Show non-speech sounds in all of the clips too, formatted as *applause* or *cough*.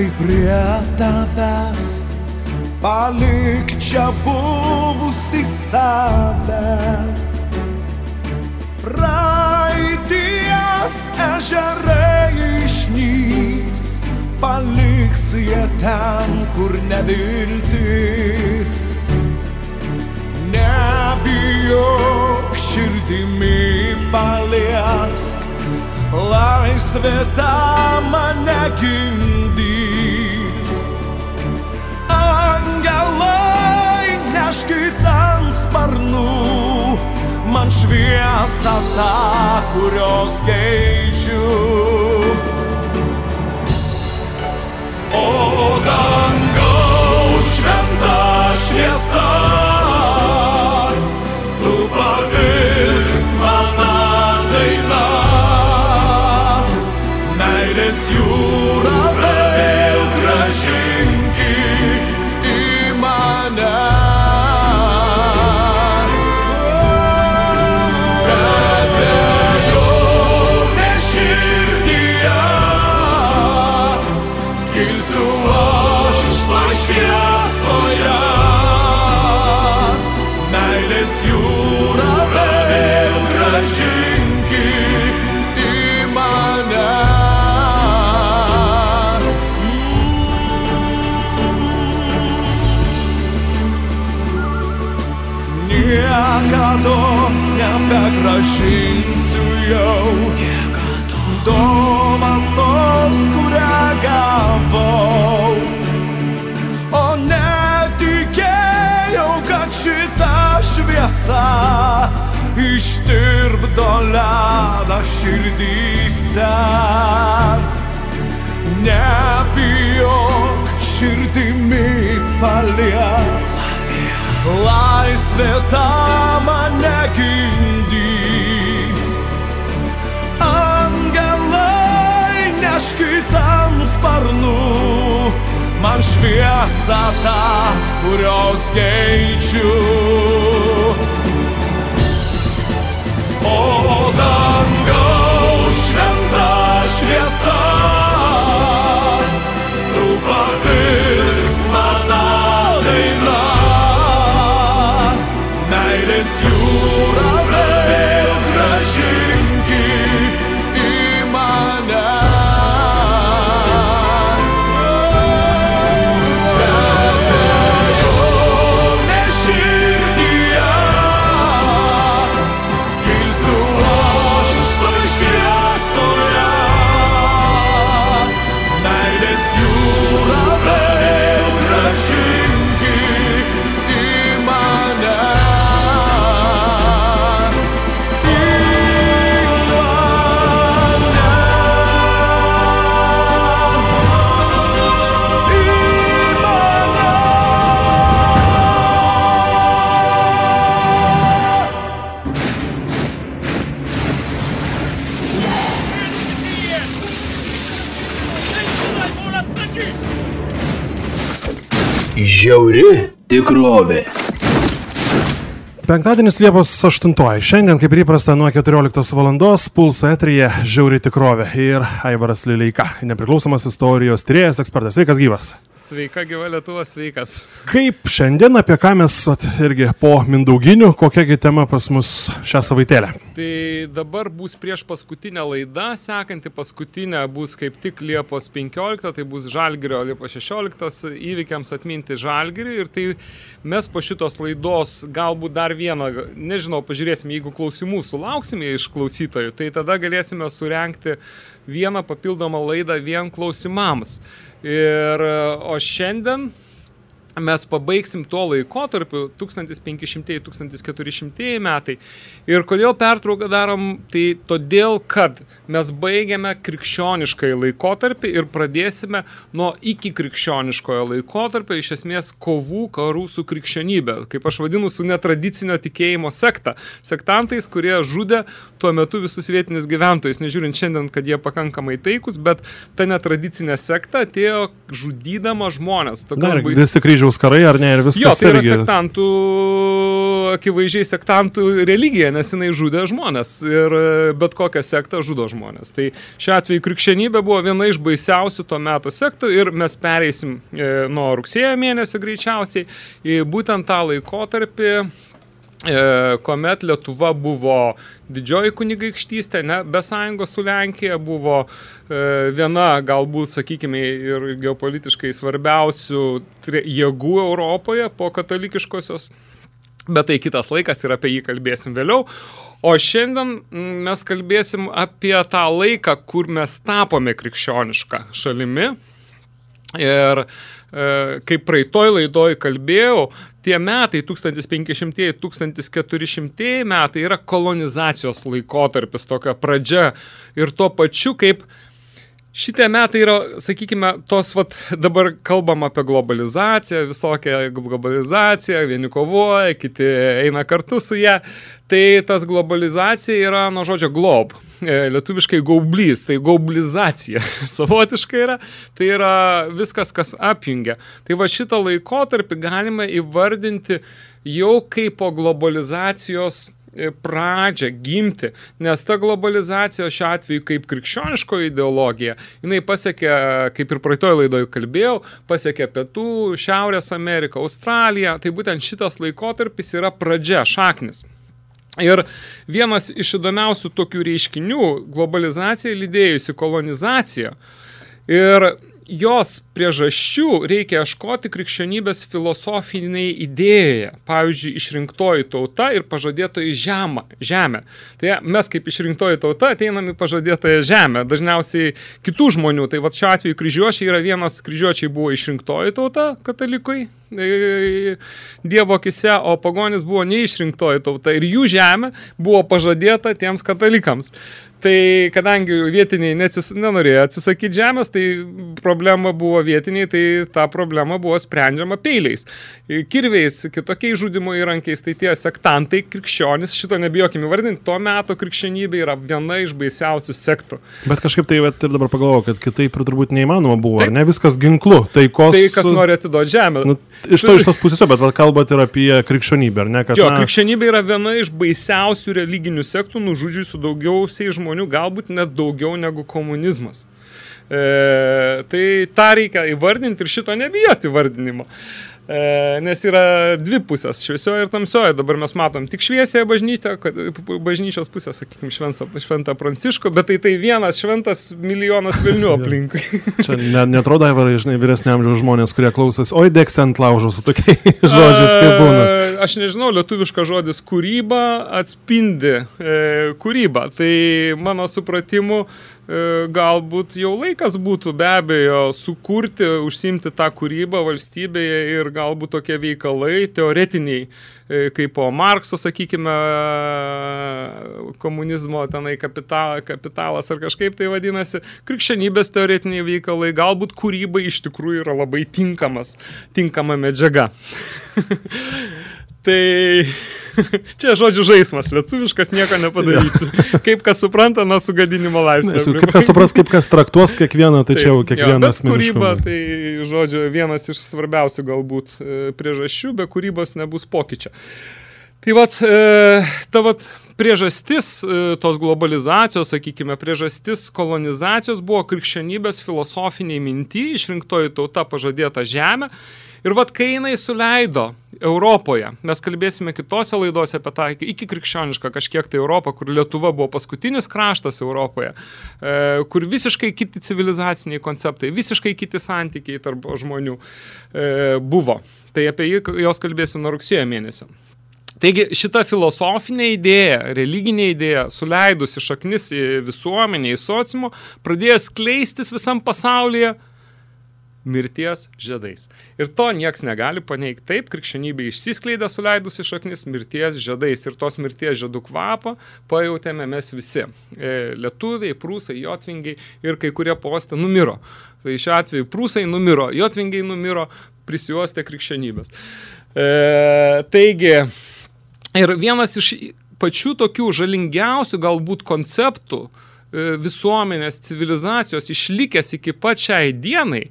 vartai prie tavęs, palik čia buvusi save. Praeities ežerai išnyks, paliks jie ten, kur neviltis. Nebijok širdimi paliesk, laisvė tą mane gimdys. Angelai neškit ant sparnų, man šviesą tą, kurios geižiu. O dangaus šventa šviesa, tą mane gimdys. Angelai neškit ant sparnų, man šviesą tą, kurios keičiu. O dangaus šventa šviesa, Žiauri tikrovė. Penktadienis Liepos 8. Šiandien, kaip ir įprasta, nuo 14 val. pulso etrija žiauri tikrovė ir Aivaras Lileika, nepriklausomas istorijos tyrėjas, ekspertas. Sveikas gyvas. Sveika, gyva Lietuva, sveikas. Kaip šiandien, apie ką mes vat, irgi po mindauginių, kokiagi tema pas mus šią savaitėlę? Tai dabar bus prieš paskutinę laidą, sekanti paskutinė bus kaip tik Liepos 15, tai bus Žalgirio Liepos 16 įvykiams atminti Žalgirį ir tai mes po šitos laidos galbūt dar vieną, nežinau, pažiūrėsim, jeigu klausimų sulauksime iš klausytojų, tai tada galėsime surenkti vieną papildomą laidą vien klausimams. Ir, o šiandien mes pabaigsim tuo laikotarpiu 1500-1400 metai. Ir kodėl pertrauką darom? Tai todėl, kad mes baigiame krikščioniškąjį laikotarpį ir pradėsime nuo iki krikščioniškojo laikotarpio, iš esmės kovų karų su krikščionybė, kaip aš vadinu, su netradicinio tikėjimo sekta. Sektantais, kurie žudė tuo metu visus vietinius gyventojus, nežiūrint šiandien, kad jie pakankamai taikus, bet ta netradicinė sekta atėjo žudydama žmonės. Na, Kryžiaus karai, ar ne, ir viskas Jo, tai yra irgi. sektantų, akivaizdžiai sektantų religija, nes jinai žudė žmonės ir e, bet kokią sektą žudo žmonės. Tai šiuo atveju krikščionybė buvo viena iš baisiausių to meto sektų ir mes pereisim e, nuo rugsėjo mėnesio greičiausiai į būtent tą laikotarpį kuomet Lietuva buvo didžioji kunigaikštystė, ne, be sąjungos su Lenkija, buvo e, viena galbūt, sakykime, ir geopolitiškai svarbiausių jėgų Europoje po katalikiškosios bet tai kitas laikas ir apie jį kalbėsim vėliau. O šiandien mes kalbėsim apie tą laiką, kur mes tapome krikščionišką šalimi. Ir e, kaip praeitoj laidoj kalbėjau, tie metai 1500-1400 metai yra kolonizacijos laikotarpis, tokia pradžia. Ir tuo pačiu kaip Šitie metai yra, sakykime, tos, vat, dabar kalbam apie globalizaciją, visokią globalizaciją, vieni kovoja, kiti eina kartu su ją. Tai tas globalizacija yra nuo žodžio glob. E, Lietuviškai gaublys, tai globalizacija *laughs* savotiškai yra. Tai yra viskas, kas apjungia. Tai va šitą laikotarpį galima įvardinti jau kaip po globalizacijos e, pradžią gimti, nes ta globalizacija šiuo atveju kaip krikščioniško ideologija, jinai pasiekė, kaip ir praeitoj laidoje kalbėjau, pasiekė Pietų, Šiaurės Ameriką, Australiją, tai būtent šitas laikotarpis yra pradžia, šaknis. Ir vienas iš įdomiausių tokių reiškinių - globalizacija lydėjusi kolonizacija. Ir jos priežasčių reikia ieškoti krikščionybės filosofiniai idėjoje. Pavyzdžiui, išrinktoji tauta ir pažadėtoji žemė. žemė. Tai mes kaip išrinktoji tauta ateinam į pažadėtąją žemę. Dažniausiai kitų žmonių. Tai va šiuo atveju kryžiuočiai yra vienas kryžiuočiai buvo išrinktoji tauta katalikui. e, Dievo akise, o pagonis buvo neišrinktoji tauta ir jų žemė buvo pažadėta tiems katalikams. Tai kadangi vietiniai neatsis, nenorėjo atsisakyti žemės, tai problema buvo vietiniai, tai ta problema buvo sprendžiama peiliais, kirviais, kitokiais žudimo įrankiais, tai tie sektantai, krikščionis, šito nebijokime vardinti, tuo metu krikščionybė yra viena iš baisiausių sektų. Bet kažkaip tai vat, ir dabar pagalvoju, kad kitaip turbūt neįmanoma buvo, ar ne viskas ginklu, taikos. Tai kas nori atiduoti žemę. Nu, iš to iš tos pusės, bet vat, kalbat ir apie krikščionybę, ar ne? Kad, Jo, na, krikščionybė yra viena iš baisiausių religinių sektų, nužudžiusių daugiausiai žmonių, galbūt net daugiau negu komunizmas. E, tai tą reikia įvardinti ir šito nebijoti įvardinimo. E, nes yra dvi pusės - šviesioji ir tamsioji. Dabar mes matom tik šviesėje bažnyčią, bažnyčios pusę, sakykime, šventą, šventą Pranciškų, bet tai tai vienas šventas milijonas Vilnių aplinkui. *laughs* Čia ne, netrodo, Aivarai, žinai, vyresnė amžiaus žmonės, kurie klausosi, oi, deks ant laužo su tokiais *laughs* žodžiais, kaip būna. E, Aš nežinau, lietuviškas žodis kūryba atspindi e, kūrybą. Tai mano supratimu, e, galbūt jau laikas būtų be abejo sukurti, užsimti tą kūrybą valstybėje ir galbūt tokie veikalai teoretiniai, e, kaip po Markso, sakykime, komunizmo tenai kapita, kapitalas ar kažkaip tai vadinasi, krikščionybės teoretiniai veikalai, galbūt kūrybai iš tikrųjų yra labai tinkamas, tinkama medžiaga. *laughs* Tai *laughs* čia žodžių žaidimas, lietuviškas nieko nepadarysi. *laughs* Kaip kas supranta, nuo sugadinimo laipsnio. Nežinau, Kaip kas supras, kaip kas traktuos kiekvieną, tai čia jau kiekvienas Jo, kūryba, tai žodžiu, vienas iš svarbiausių galbūt e, priežasčių, be kūrybos nebus pokyčio. Tai vat, e, ta vat priežastis e, tos globalizacijos, sakykime, priežastis kolonizacijos buvo krikščionybės filosofiniai minti, išrinktoji tauta pažadėta žemė. Ir vat, kai jinai suleido Europoje, mes kalbėsime kitose laidose apie tą iki- krikščionišką kažkiek tai Europą, kur Lietuva buvo paskutinis kraštas Europoje, e, kur visiškai kiti civilizaciniai konceptai, visiškai kiti santykiai tarp žmonių e, buvo. Tai apie jį jos kalbėsim nuo rugsėjo mėnesio. Taigi šita filosofinė idėja, religinė idėja, suleidusi šaknis į visuomenę, į sociumą, pradėjo skleistis visam pasaulyje mirties žiedais. Ir to nieks negali paneigti. Taip, krikščionybė išsiskleidė suleidusi šaknis mirties žiedais ir tos mirties žiedų kvapą pajutėme mes visi. E, lietuviai, prūsai, jotvingiai ir kai kurie postą numiro. Tai šiuo atveju prūsai numiro, jotvingiai numiro, prisijuostė krikščionybės. E, taigi, Ir vienas iš pačių tokių žalingiausių galbūt konceptų e, visuomenės civilizacijos išlikęs iki pat šiai dienai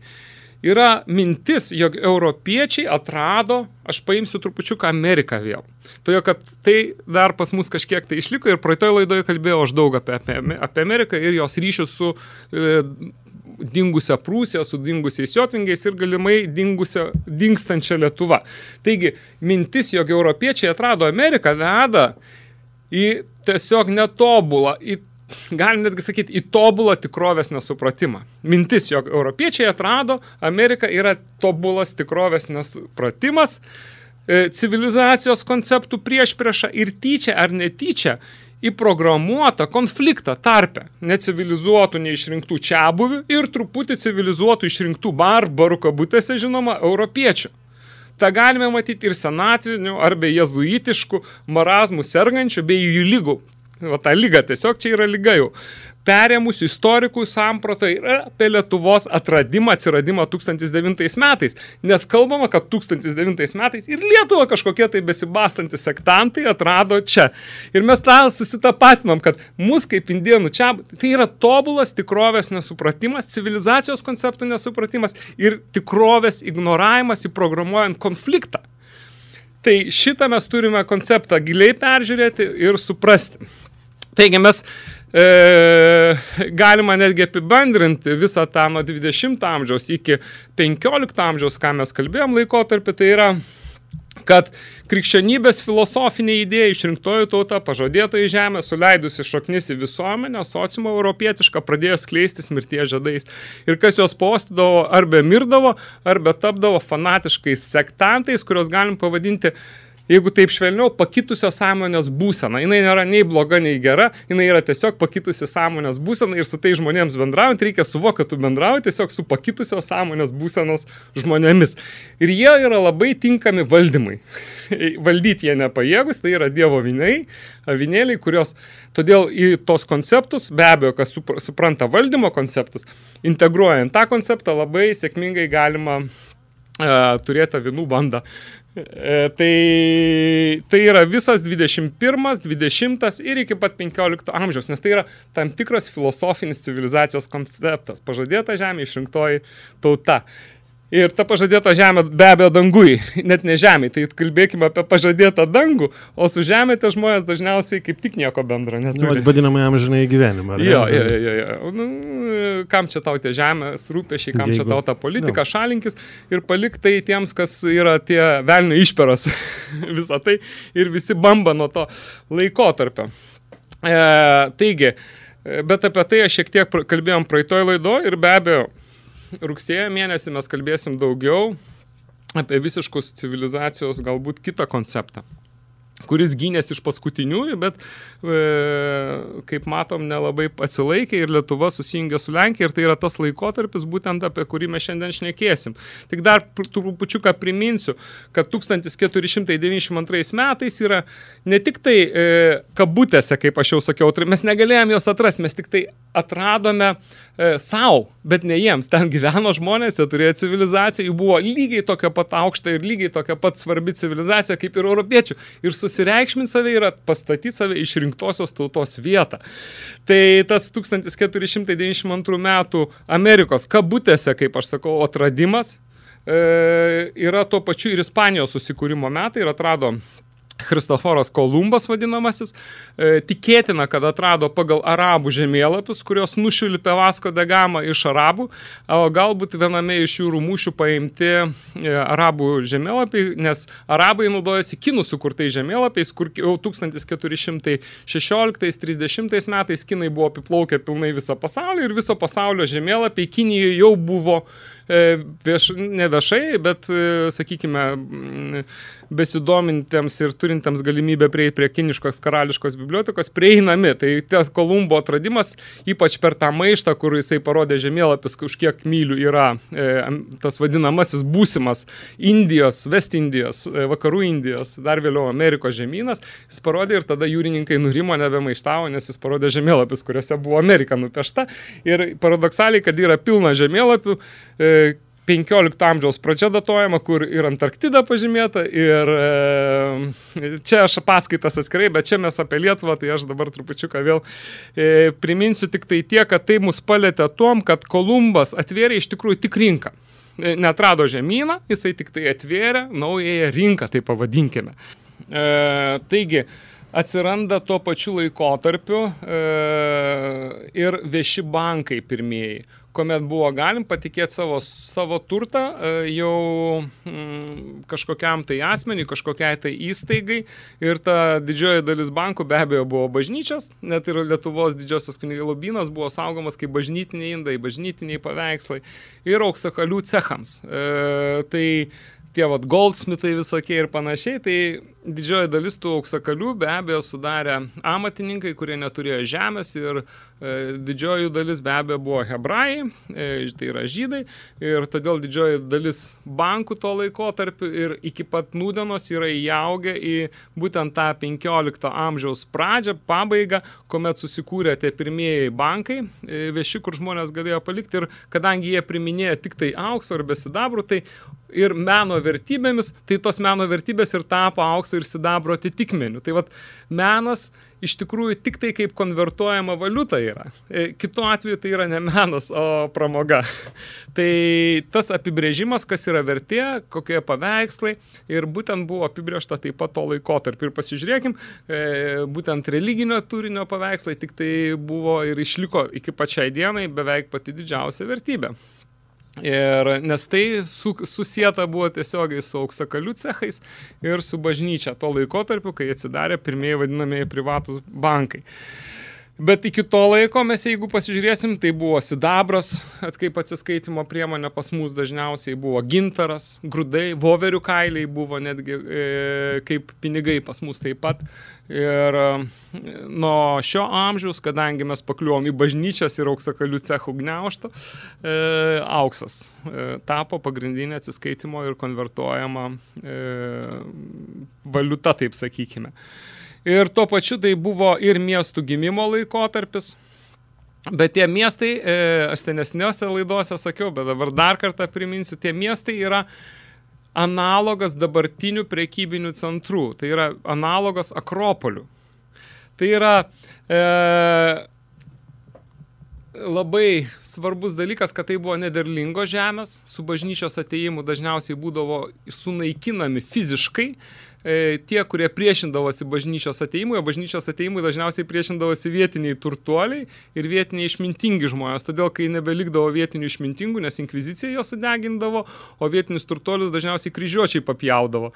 yra mintis, jog europiečiai atrado, aš paimsiu trupučiuką Ameriką vėl. Todėl, kad tai dar pas mus kažkiek tai išliko ir praeitoje laidoje kalbėjau aš daug apie, apie, apie Ameriką ir jos ryšius su e, dingusią Prūsiją, su dingusiais Jotvingiais ir galimai dingusią, dingstančią Lietuvą. Taigi, mintis, jog europiečiai atrado Ameriką, veda į tiesiog netobulą, į galim netgi sakyti, į tobulą tikrovės nesupratimą. Mintis, jog europiečiai atrado, Amerika yra tobulas tikrovės nesupratimas, e, civilizacijos konceptų prieš priešą ir tyčia ar netyčia įprogramuotą konfliktą tarpę necivilizuotų neišrinktų čiabuvių ir truputį civilizuotų išrinktų barbarų kabutėse žinoma europiečių. Ta galime matyti ir senatvinių arba jezuitiškų marazmų sergančių bei jų lygų O ta lyga, tiesiog čia yra lyga jau. Perėmusių istorikų sampratą ir apie Lietuvos atradimą, atsiradimą 1009 metais. Nes kalbama, kad 1009 metais ir Lietuva kažkokie tai besibastantis sektantai atrado čia. Ir mes tą susitapatinom, kad mus kaip indienų čia, tai yra tobulas tikrovės nesupratimas, civilizacijos konceptų nesupratimas ir tikrovės ignoravimas įprogramuojant konfliktą. Tai šitą mes turime konceptą giliai peržiūrėti ir suprasti. Taigi mes e, galima netgi apibendrinti visą tą nuo 20 amžiaus iki 15 amžiaus, ką mes kalbėjom laikotarpį, tai yra kad krikščionybės filosofinė idėja išrinktoji tauta pažadėtoji žemė, suleidusi šaknis į visuomenę, sociumą europietišką, pradėjo skleistis mirties žadais. Ir kas jos postydavo, arba mirdavo, arba tapdavo fanatiškais sektantais, kurios galim pavadinti jeigu taip švelniau, pakitusios sąmonės būsena. Jis nėra nei bloga, nei gera, jinai yra tiesiog pakitusi sąmonės būsena ir su tai žmonėms bendraujant reikia suvokti, kad tu bendrauji tiesiog su pakitusios sąmonės būsenos žmonėmis. Ir jie yra labai tinkami valdymui. *laughs* Valdyti jie nepajėgus, tai yra dievo viniai, avinėliai, kurios todėl į tos konceptus, be abejo, kas supranta valdymo konceptus, integruojant tą konceptą labai sėkmingai galima e, turėti avinų bandą. E, tai, tai yra visas 21, 20 ir iki pat 15 amžiaus, nes tai yra tam tikras filosofinis civilizacijos konceptas. Pažadėta žemė išrinktoji tauta. Ir ta pažadėta žemė be abejo dangui, net ne žemė, tai kalbėkime apie pažadėtą dangų, o su žemė tie žmonės dažniausiai kaip tik nieko bendro neturi. Nu, vadinamai amžinai gyvenimą. Jo, jo, jo, jo. Nu, kam čia tau tie žemės rūpešiai, kam Jeigu, čia tau ta politika, no. šalinkis ir palik tai tiems, kas yra tie velnių išperos *laughs* visą tai ir visi bamba nuo to laikotarpio. E, taigi, bet apie tai aš šiek tiek kalbėjom praeitoj laido ir be abejo, rugsėjo mėnesį mes kalbėsim daugiau apie visiškus civilizacijos galbūt kitą konceptą kuris gynėsi iš paskutiniųjų, bet e, kaip matom, nelabai atsilaikė ir Lietuva susijungė su Lenkija ir tai yra tas laikotarpis būtent apie kurį mes šiandien šnekėsim. Tik dar trupučiuką priminsiu, kad 1492 metais yra ne tik tai e, kabutėse, kaip aš jau sakiau, mes negalėjom jos atrasti, mes tik tai atradome e, savo, bet ne jiems. Ten gyveno žmonės, jie turėjo civilizaciją, jų buvo lygiai tokia pat aukšta ir lygiai tokia pat svarbi civilizacija kaip ir europiečių. Ir susireikšminti save yra pastatyti save išrinktosios tautos vietą. Tai tas 1492 metų Amerikos kabutėse, kaip aš sakau, atradimas e, yra tuo pačiu ir Ispanijos susikūrimo metai ir atrado Kristoforas Kolumbas vadinamasis, e, tikėtina, kad atrado pagal arabų žemėlapius, kurios nušvilpė Vasko de Gama iš arabų, o galbūt viename iš jų rūmūšių paimti e, arabų žemėlapiai, nes arabai naudojasi kinų sukurtais žemėlapiais, kur jau 1416-30 metais kinai buvo apiplaukę pilnai visą pasaulį ir viso pasaulio žemėlapiai Kinijoje jau buvo vieš, ne viešai, bet, e, sakykime, besidomintiems ir turintiems galimybę prieiti prie kiniškos karališkos bibliotekos prieinami. Tai tas Kolumbo atradimas, ypač per tą maištą, kur jisai parodė žemėlapis, už kiek mylių yra e, tas vadinamasis būsimas Indijos, West Indijos, e, vakarų Indijos, dar vėliau Amerikos žemynas, jis parodė ir tada jūrininkai nurimo nebemaištavo, nes jis parodė žemėlapis, kuriuose buvo Amerika nupiešta. Ir paradoksaliai, kad yra pilna žemėlapių, e, 15 amžiaus pradžia datuojama, kur ir Antarktida pažymėta, ir e, čia aš paskaitas atskirai, bet čia mes apie Lietuvą, tai aš dabar trupučiuką vėl e, priminsiu tik tai tiek, kad tai mus palėtė tom, kad Kolumbas atvėrė iš tikrųjų tik rinką. e, netrado žemyną, jisai tik tai atvėrė naująją rinką, tai pavadinkime. E, taigi, atsiranda tuo pačiu laikotarpiu e, ir vieši bankai pirmieji, kuomet buvo galim patikėti savo, savo turtą e, jau mm, kažkokiam tai asmeniui, kažkokiai tai įstaigai. Ir ta didžioji dalis bankų be abejo buvo bažnyčios, net ir Lietuvos didžiosios knygų lobynas buvo saugomas kaip bažnytiniai indai, bažnytiniai paveikslai ir auksakalių cechams. E, tai tie vat goldsmitai visokie ir panašiai, tai didžioji dalis tų auksakalių be abejo sudarė amatininkai, kurie neturėjo žemės ir e, didžioji dalis be abejo buvo hebrajai, e, tai yra žydai ir todėl didžioji dalis bankų to laiko tarp ir iki pat nūdienos yra įaugę į būtent tą 15 amžiaus pradžią, pabaigą, kuomet susikūrė tie pirmieji bankai e, vieši, kur žmonės galėjo palikti ir kadangi jie priminėjo tik tai aukso ir besidabrų, tai ir meno vertybėmis, tai tos meno vertybės ir tapo aukso ir sidabro atitikmeniu. Tai vad menas iš tikrųjų tik tai kaip konvertuojama valiuta yra. E, kitu atveju tai yra ne menas, o pramoga. *laughs* tai tas apibrėžimas, kas yra vertė, kokie paveikslai ir būtent buvo apibrėžta taip pat to laikotarpį. Ir pasižiūrėkim, e, būtent religinio turinio paveikslai tik tai buvo ir išliko iki pačiai dienai beveik pati didžiausia vertybė. Ir, nes tai su, susieta buvo tiesiogiai su auksakalių cechais ir su bažnyčia tuo laikotarpiu, kai atsidarė pirmieji vadinamieji privatus bankai. Bet iki to laiko mes, jeigu pasižiūrėsim, tai buvo sidabras, kaip atsiskaitimo priemonė pas mus dažniausiai buvo gintaras, grūdai, voverių kailiai buvo netgi e, kaip pinigai pas mus taip pat. Ir e, nuo šio amžiaus, kadangi mes pakliuvom į bažnyčias ir auksakalių cechų gniauštą, e, auksas e, tapo pagrindinė atsiskaitimo ir konvertuojama e, valiuta, taip sakykime. Ir tuo pačiu tai buvo ir miestų gimimo laikotarpis. Bet tie miestai, e, aš senesniuose laiduose sakiau, bet dabar dar kartą priminsiu, tie miestai yra analogas dabartinių prekybinių centrų. Tai yra analogas Akropolių. Tai yra e, labai svarbus dalykas, kad tai buvo nederlingos žemės, su bažnyčios ateimu dažniausiai būdavo sunaikinami fiziškai, tie, kurie priešindavosi bažnyčios ateimui, o bažnyčios ateimui dažniausiai priešindavosi vietiniai turtuoliai ir vietiniai išmintingi žmonės. Todėl, kai nebelikdavo vietinių išmintingų, nes inkvizicija juos sudegindavo, o vietinius turtuolius dažniausiai kryžiuočiai papjaudavo.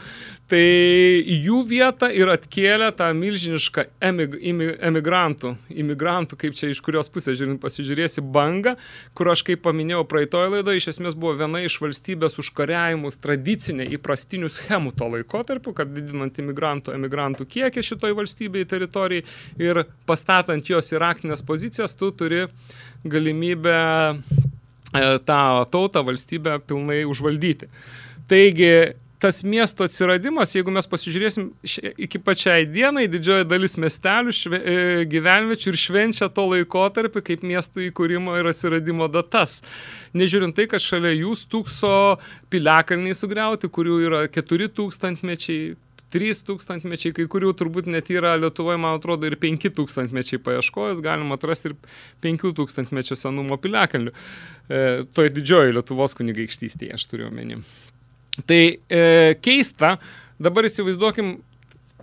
Tai jų vietą ir atkėlė tą milžinišką emig, emigrantų, imigrantų, kaip čia iš kurios pusės žiūrint pasižiūrėsi, bangą, kur aš kaip paminėjau praeitoje laidoje, iš esmės buvo viena iš valstybės užkariavimus tradicinė įprastinių schemų to laikotarpiu, kad didinant imigrantų, emigrantų kiekį šitoj valstybei, teritorijai ir pastatant jos į raktinės pozicijas, tu turi galimybę e, tą tautą, valstybę pilnai užvaldyti. Taigi tas miesto atsiradimas, jeigu mes pasižiūrėsim iki pačiai dienai, didžioji dalis miestelių, šve, e, gyvenviečių ir švenčia to laikotarpį kaip miestų įkūrimo ir atsiradimo datas. Nežiūrint tai, kad šalia jų stūkso piliakalniai sugriauti, kurių yra 4000 mečiai, 3 tūkstantmečiai, kai kurių turbūt net yra Lietuvoje, man atrodo, ir 5 tūkstantmečiai paieškojus, galima atrasti ir 5 tūkstantmečių senumo piliakalnių. E, toje didžiojo Lietuvos kunigaikštystėje aš turiu omeny. Tai e, keista, dabar įsivaizduokim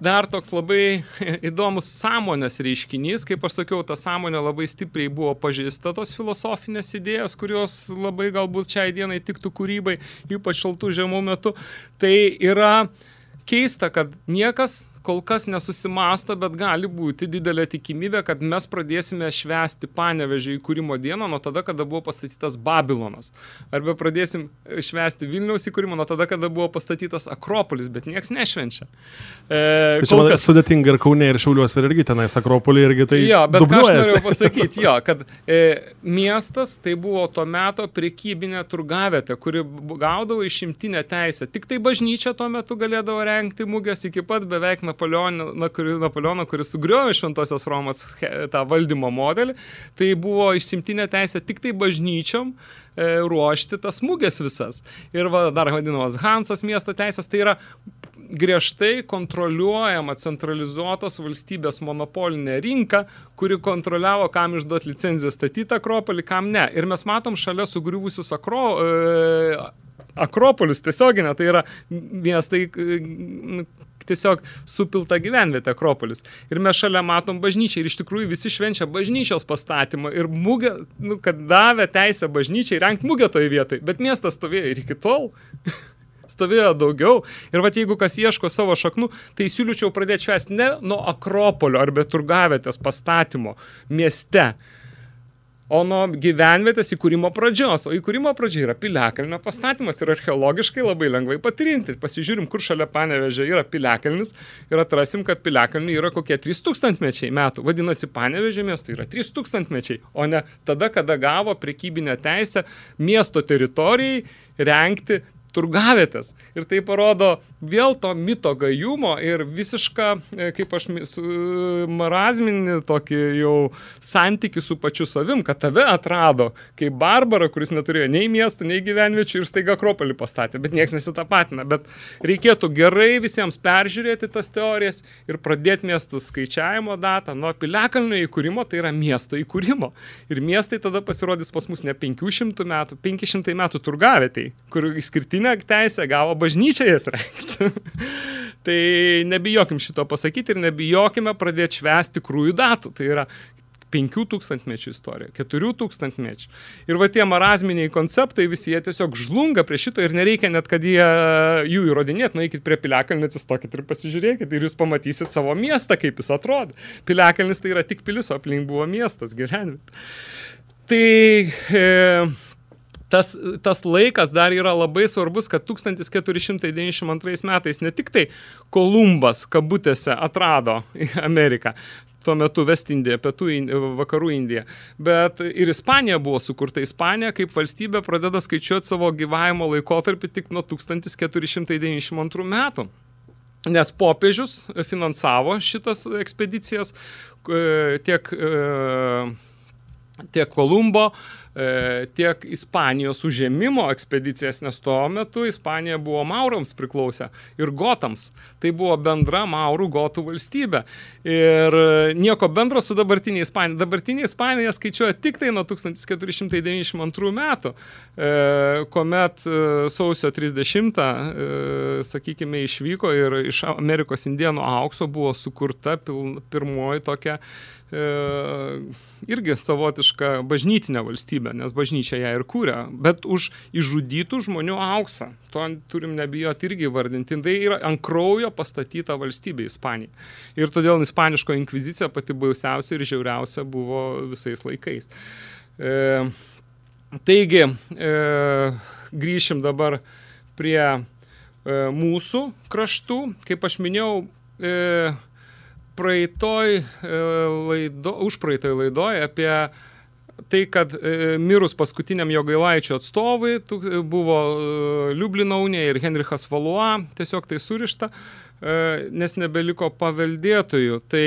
dar toks labai *laughs* įdomus sąmonės reiškinys, kaip aš sakiau, ta sąmonė labai stipriai buvo pažįsta tos filosofinės idėjos, kurios labai galbūt šiai dienai tiktų kūrybai, ypač šaltų žemų metų. Tai yra uh, keista, kad niekas kol kas nesusimasto, bet gali būti didelė tikimybė, kad mes pradėsime švęsti Panevežio įkūrimo dieną nuo tada, kada buvo pastatytas Babilonas. Arba pradėsim švęsti Vilniaus įkūrimo nuo tada, kada buvo pastatytas Akropolis, bet niekas nešvenčia. E, čia kas... sudėtinga ir Kaune, ir Šiauliuose, ir irgi tenais Akropolį, irgi tai... Jo, bet ką aš noriu pasakyti, jo, *laughs* kad e, miestas tai buvo tuo metu prekybinė turgavietė, kuri gaudavo išimtinę teisę. Tik tai bažnyčia tuo metu galėdavo renkti mūgės iki pat beveik Napoleoną, kuri, Napoleoną kuris sugriovė Šventosios Romos tą valdymo modelį, tai buvo išsimtinė teisė tik tai bažnyčiom e, ruošti tas smūgės visas. Ir va, dar vadinamas Hansas miesto teisės, tai yra griežtai kontroliuojama centralizuotos valstybės monopolinė rinka, kuri kontroliavo, kam išduoti licenciją statyti Akropolį, kam ne. Ir mes matom šalia sugriuvusius akro, e, Akropolis tiesioginė, tai yra miestai e, tiesiog supilta gyvenvietė Akropolis. Ir mes šalia matom bažnyčią ir iš tikrųjų visi švenčia bažnyčios pastatymą ir mūgė, nu, kad davė teisę bažnyčiai renk mūgę toje vietoje, bet miestas stovėjo ir iki tol. *laughs* stovėjo daugiau. Ir va jeigu kas ieško savo šaknų, tai siūlyčiau pradėti švęsti ne nuo Akropolio arba turgavėtės pastatymo mieste, o nuo gyvenvietės įkūrimo pradžios. O įkūrimo pradžia yra piliakalnio pastatymas ir archeologiškai labai lengvai patirinti. Pasižiūrim, kur šalia panevežė yra piliakalnis ir atrasim, kad piliakalniui yra kokie 3000 mečiai metų. Vadinasi, panevežė miesto yra 3000 mečiai, o ne tada, kada gavo prekybinę teisę miesto teritorijai renkti turgavietės. Ir tai parodo vėl to mito gajumo ir visišką, e, kaip aš marazminį tokį jau santykių su pačiu savim, kad tave atrado kaip barbarą, kuris neturėjo nei miestų, nei gyvenviečių ir staiga Akropolį pastatė, bet niekas nesitapatina. Bet reikėtų gerai visiems peržiūrėti tas teorijas ir pradėti miestų skaičiavimo datą nuo Piliakalnio įkūrimo, tai yra miesto įkūrimo. Ir miestai tada pasirodys pas mus ne 500 metų, 500 metų turgavietiai, kur išskirtinė teisė gavo bažnyčia jas reikti. *laughs* tai nebijokim šito pasakyti ir nebijokime pradėti švęsti tikrųjų datų. Tai yra 5000 mečių istorija, 4000 mečių. Ir va tie marazminiai konceptai visi jie tiesiog žlunga prie šito ir nereikia net, kad jie jų įrodinėt, nueikit prie piliakalnį, atsistokit ir pasižiūrėkit ir jūs pamatysit savo miestą, kaip jis atrodo. Piliakalnis tai yra tik pilis, o aplink buvo miestas gyvenime. Tai e, tas, tas laikas dar yra labai svarbus, kad 1492 metais ne tik tai Kolumbas kabutėse atrado *laughs* Ameriką, tuo metu Vestindija, pietų vakarų Indija. Bet ir Ispanija buvo sukurta. Ispanija kaip valstybė pradeda skaičiuoti savo gyvavimo laikotarpį tik nuo 1492 metų. Nes popiežius finansavo šitas ekspedicijas tiek, tiek Kolumbo, E, tiek Ispanijos užėmimo ekspedicijas, nes tuo metu Ispanija buvo Maurams priklausę ir Gotams. Tai buvo bendra Maurų Gotų valstybė. Ir nieko bendro su dabartinė Ispanija. Dabartinė Ispanija skaičiuoja tik tai nuo 1492 metų, e, kuomet e, sausio 30, sakykime, išvyko ir iš Amerikos indienų aukso buvo sukurta pirmoji tokia e, irgi savotiška bažnytinė valstybė, nes bažnyčia ją ir kūrė, bet už išžudytų žmonių auksą, to turim nebijoti irgi vardinti, tai yra ant kraujo pastatyta valstybė Ispanija. Ir todėl ispaniško inkvizicija pati baisiausia ir žiauriausia buvo visais laikais. E, taigi, e, grįšim dabar prie e, mūsų kraštų, kaip aš minėjau, e, praeitoj e, laido, užpraeitoj laidoj apie tai, kad e, mirus paskutiniam jo gailaičio atstovui tuk, buvo e, Liublino unija ir Henrichas Valua, tiesiog tai surišta, e, nes nebeliko paveldėtojų. Tai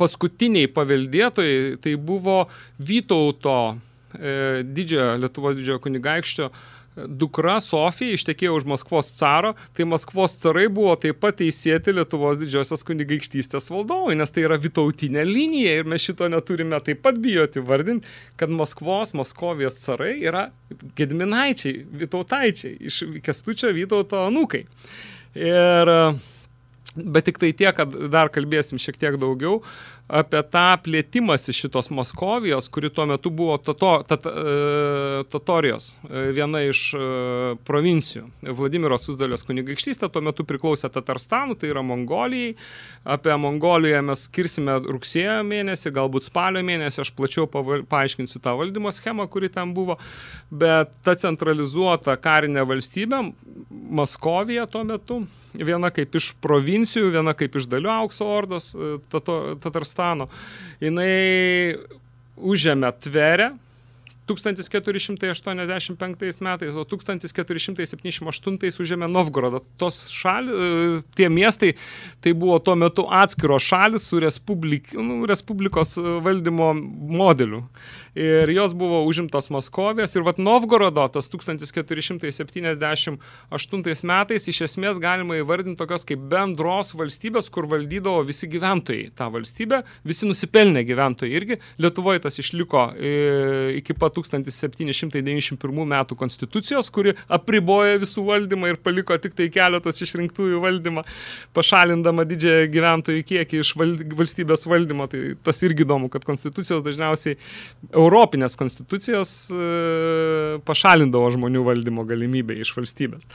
paskutiniai paveldėtojai tai buvo Vytauto e, didžiojo, Lietuvos didžiojo kunigaikščio dukra Sofija ištekėjo už Maskvos caro, tai Maskvos carai buvo taip pat teisėti Lietuvos didžiosios kunigaikštystės valdovai, nes tai yra vitautinė linija ir mes šito neturime taip pat bijoti vardinti, kad Maskvos, Maskovijos carai yra gedminaičiai, vitautaičiai, iš kestučio vytauto anūkai. Ir Bet tik tai tiek, kad dar kalbėsim šiek tiek daugiau apie tą plėtimąsi šitos Moskovijos, kuri tuo metu buvo tato, tat, e, Totorijos, e, viena iš e, provincijų. Vladimiro Susdalios kunigaikštystė tuo metu priklausė Tatarstanų, tai yra Mongolijai. Apie Mongoliją mes skirsime rugsėjo mėnesį, galbūt spalio mėnesį, aš plačiau paaiškinsiu tą valdymo schemą, kuri ten buvo. Bet ta centralizuota karinė valstybė, Moskovija tuo metu, viena kaip iš provincijų, viena kaip iš dalių aukso ordos e, Tatarstano. Jinai užėmė tverę 1485 metais, o 1478 užėmė Novgorodą. Tos šalis, e, tie miestai, tai buvo tuo metu atskiros šalis su Respublik, nu, Respublikos valdymo modeliu ir jos buvo užimtos Maskovės ir vat Novgorodo tas 1478 metais iš esmės galima įvardinti tokios kaip bendros valstybės, kur valdydavo visi gyventojai tą valstybę, visi nusipelnę gyventojai irgi. Lietuvoje tas išliko e, iki pat 1791 metų konstitucijos, kuri apriboja visų valdymą ir paliko tik tai keletas išrinktųjų valdymą, pašalindama didžiąją gyventojų kiekį iš valstybės valdymo. Tai tas irgi įdomu, kad konstitucijos dažniausiai, europinės konstitucijos e, pašalindavo žmonių valdymo galimybę iš valstybės.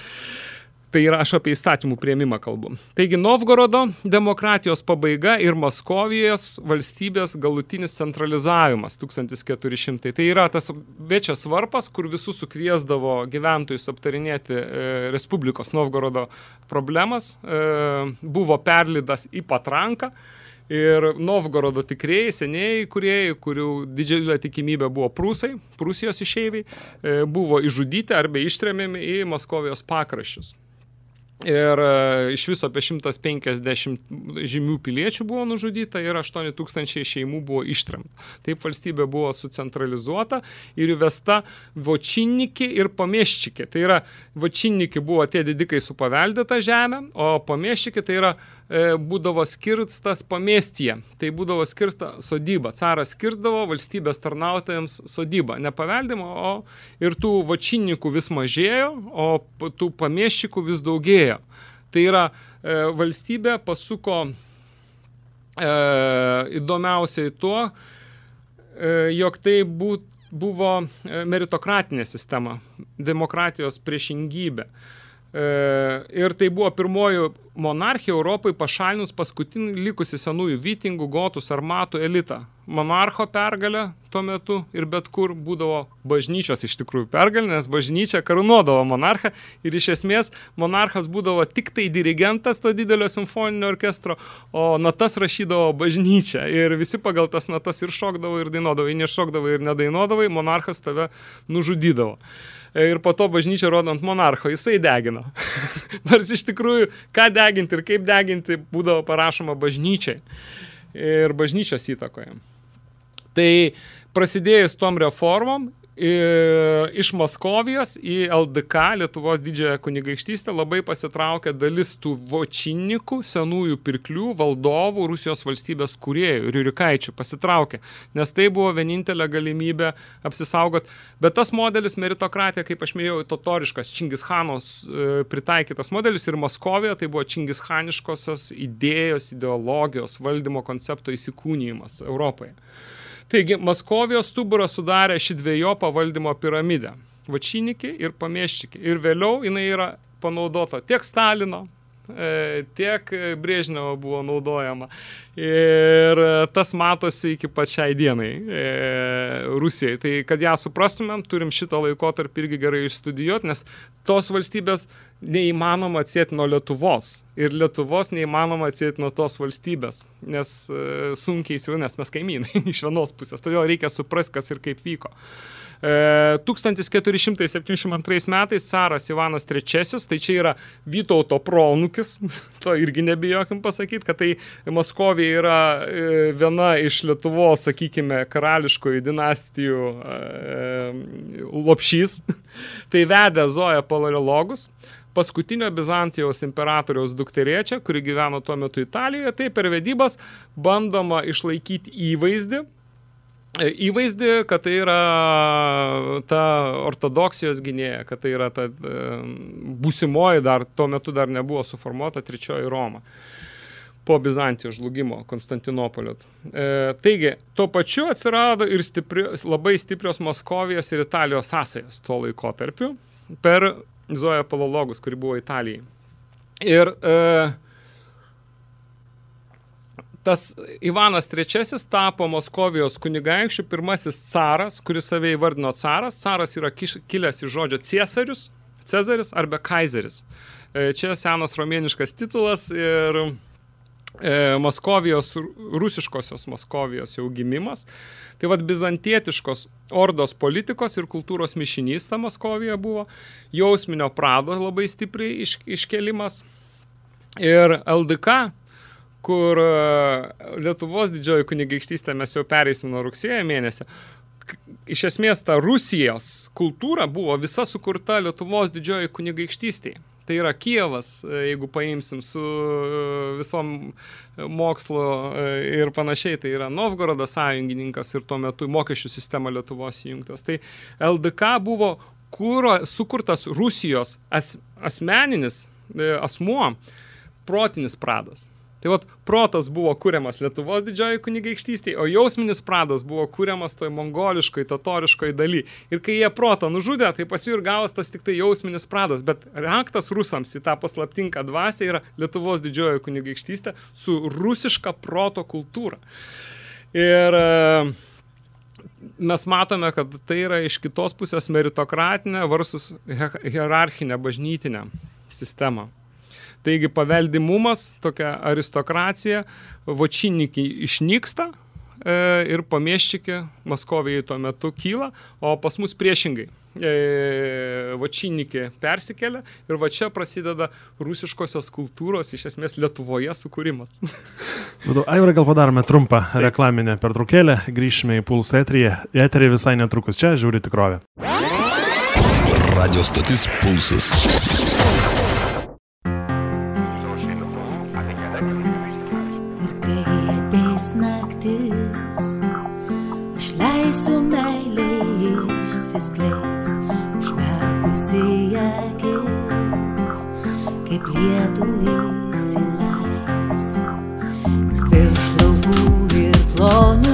Tai yra aš apie įstatymų prieimimą kalbu. Taigi Novgorodo demokratijos pabaiga ir Moskovijos valstybės galutinis centralizavimas 1400. Tai yra tas večias varpas, kur visus sukviesdavo gyventojus aptarinėti e, Respublikos Novgorodo problemas, e, buvo perlydas į patranką. Ir Novgorodo tikrieji, senieji kuriejai, kurių didžiulė tikimybė buvo prūsai, Prūsijos išeiviai, e, buvo išžudyti arba ištremiami į Moskovijos pakraščius. Ir e, iš viso apie 150 žymių piliečių buvo nužudyta ir 8 tūkstančiai šeimų buvo ištrimta. Taip valstybė buvo sucentralizuota ir įvesta vočinnikė ir pamieščikė. Tai yra, vočinnikė buvo tie didikai su paveldėta žemė, o pamieščikė tai yra e, būdavo skirstas pamiestyje. Tai būdavo skirsta sodyba. Caras skirsdavo valstybės tarnautojams sodybą. Ne paveldimo, o ir tų vočinnikų vis mažėjo, o tų pamieščikų vis daugėjo prasidėjo. Tai yra e, valstybė pasuko e, įdomiausiai tuo, e, jog tai būt, buvo e, meritokratinė sistema, demokratijos priešingybė. E, ir tai buvo pirmoji monarchija Europai pašalinus paskutinį likusi senųjų vytingų, gotų, sarmatų elitą. Monarcho pergalė tuo metu ir bet kur būdavo bažnyčios iš tikrųjų pergalė, nes bažnyčia karūnuodavo monarchą ir iš esmės monarchas būdavo tik tai dirigentas to didelio simfoninio orkestro, o natas rašydavo bažnyčia ir visi pagal tas natas ir šokdavo ir dainuodavo, ir nešokdavo ir nedainuodavo, monarchas tave nužudydavo ir po to bažnyčia rodant monarcho, jisai degino. *laughs* Nors iš tikrųjų, ką deginti ir kaip deginti būdavo parašoma bažnyčiai ir bažnyčios įtakoje. Tai prasidėjus tom reformom iš Maskovijos į LDK, Lietuvos didžiąją kunigaikštystę, labai pasitraukė dalis tų vočinikų, senųjų pirklių, valdovų, Rusijos valstybės kuriejų, Riurikaičių pasitraukė, nes tai buvo vienintelė galimybė apsisaugot. Bet tas modelis meritokratija, kaip aš minėjau, totoriškas, Čingishanos e, pritaikytas modelis ir Maskovija tai buvo Čingishaniškosios idėjos, ideologijos, valdymo koncepto įsikūnymas Europoje. Taigi, Maskovijos stuburą sudarė ši dviejopa valdymo piramidę - Vačinikė ir Pamieščikė. Ir vėliau jinai yra panaudota tiek Stalino, tiek Brėžnevo buvo naudojama. Ir tas matosi iki pačiai dienai e, Rusijai. Tai kad ją suprastumėm, turim šitą laikotarpį irgi gerai išstudijuoti, nes tos valstybės neįmanoma atsėti nuo Lietuvos. Ir Lietuvos neįmanoma atsėti nuo tos valstybės, nes e, sunkiai įsivaizduoju, nes mes kaimynai *laughs* iš vienos pusės. Todėl reikia suprasti, kas ir kaip vyko. 1472 e, metais caras Ivanas III, tai čia yra Vytauto pronukis, *laughs* to irgi nebijokim pasakyti, kad tai Moskovija yra e, viena iš Lietuvos, sakykime, karališkojų dinastijų e, lopšys. *laughs* tai vedė Zoja Palariologus paskutinio Bizantijos imperatoriaus dukterėčia, kuri gyveno tuo metu Italijoje, tai per vedybas bandoma išlaikyti įvaizdį įvaizdį, kad tai yra ta ortodoksijos gynėja, kad tai yra ta būsimoji dar, tuo metu dar nebuvo suformuota trečioji Roma po Bizantijos žlugimo Konstantinopolio. E, taigi, tuo pačiu atsirado ir stipri, labai stiprios Moskovijos ir Italijos sąsajos tuo laikotarpiu per Zoja Palologus, kuri buvo Italijai. Ir e, tas Ivanas III tapo Moskovijos kunigaikščių pirmasis caras, kuris save įvardino caras. Caras yra kilęs iš žodžio Cėsarius, Cezaris arba Kaizeris. E, čia senas romėniškas titulas ir e, Moskovijos, rusiškosios Moskovijos jau gimimas. Tai vad bizantietiškos ordos politikos ir kultūros mišinys ta Moskovija buvo, jausminio prado labai stipriai iš, iškelimas. Ir LDK kur e, Lietuvos didžioji kunigaikštystė mes jau pereisim nuo rugsėjo mėnesio. Iš esmės ta Rusijos kultūra buvo visa sukurta Lietuvos didžioji kunigaikštystėje. Tai yra Kievas, e, jeigu paimsim su e, visom mokslo ir panašiai, tai yra Novgorodas sąjungininkas ir tuo metu mokesčių sistema Lietuvos įjungtas. Tai LDK buvo kūro, sukurtas Rusijos as, asmeninis asmuo, protinis pradas. Tai vat protas buvo kuriamas Lietuvos didžioji kunigaikštystėje, o jausminis pradas buvo kuriamas toj mongoliškoj, tatoriškoj daly. Ir kai jie protą nužudė, tai pas jų ir gavos tas tik tai jausminis pradas. Bet raktas rusams į tą paslaptinką dvasę yra Lietuvos didžioji kunigaikštystė su rusiška proto kultūra. Ir e, mes matome, kad tai yra iš kitos pusės meritokratinė versus hierarchinė bažnytinė sistema. Taigi paveldimumas, tokia aristokracija, vočinikiai išnyksta e, ir pamieščikė Maskovijai tuo metu kyla, o pas mus priešingai. E, Vačinikė persikelia ir va čia prasideda rusiškosios kultūros, iš esmės Lietuvoje sukūrimas. *laughs* Aivar, gal padarome trumpą reklaminę pertraukėlę, grįšime į Puls eterį, eterį visai netrukus čia, žiūri tikrovę. Radio stotis Pulsas. Leisiu meiliai išsiskleist, užmerkusi akis, kaip lietų įsileisiu. Virš laukų ir plonių,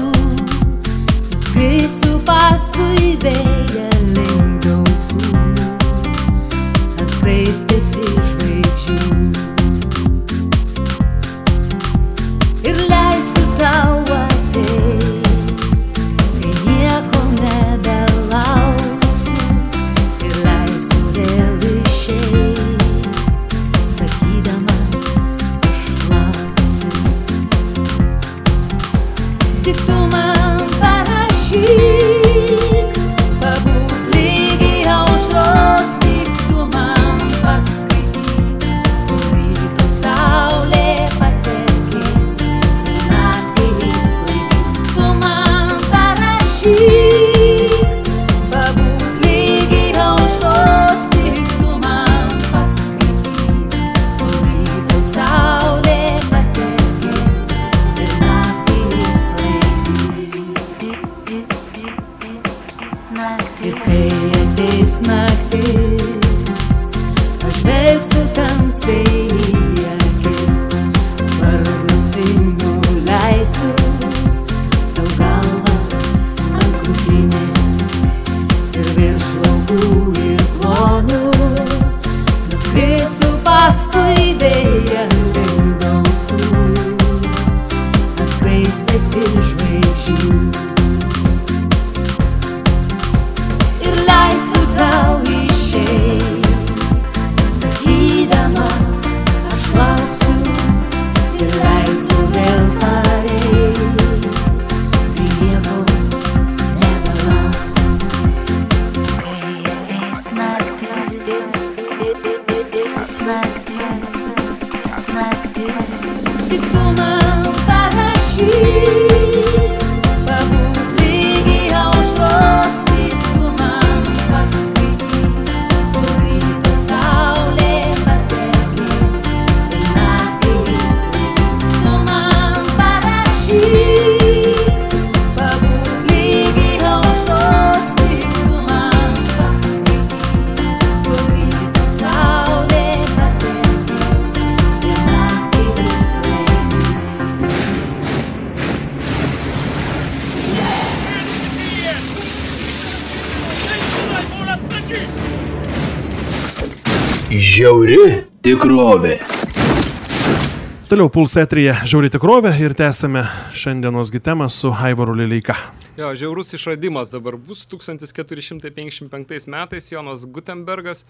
Toliau Puls eterį žiūri tikrovę ir tęsime šiandienos gitemą su Aivaru Lileika. Jo, žiaurus išradimas dabar bus 1455 metais Jonas Gutenbergas e,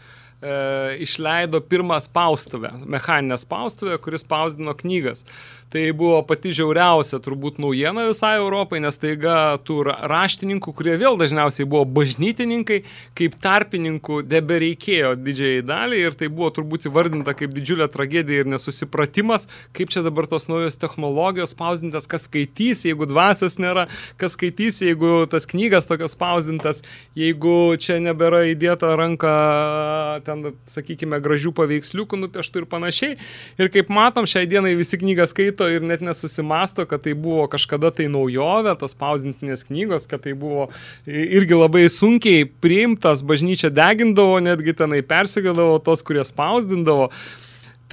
išleido pirmą spaustuvę, mechaninę spaustuvę, kuris spausdino knygas. Tai buvo pati žiauriausia turbūt naujiena visai Europai, nes taiga tų ra- raštininkų, kurie vėl dažniausiai buvo bažnytininkai, kaip tarpininkų debereikėjo didžiai daliai ir tai buvo turbūt įvardinta kaip didžiulė tragedija ir nesusipratimas, kaip čia dabar tos naujos technologijos spausdintas, kas skaitys, jeigu dvasios nėra, kas skaitys, jeigu tas knygas tokios spausdintas, jeigu čia nebėra įdėta ranka, ten, sakykime, gražių paveiksliukų nupieštų ir panašiai. Ir kaip matom, šiai dienai visi knygą skaito ir net nesusimasto, kad tai buvo kažkada tai naujovė, tas spausdintinės knygos, kad tai buvo irgi labai sunkiai priimtas, bažnyčia degindavo, netgi tenai persigėdavo tos, kurie spausdindavo.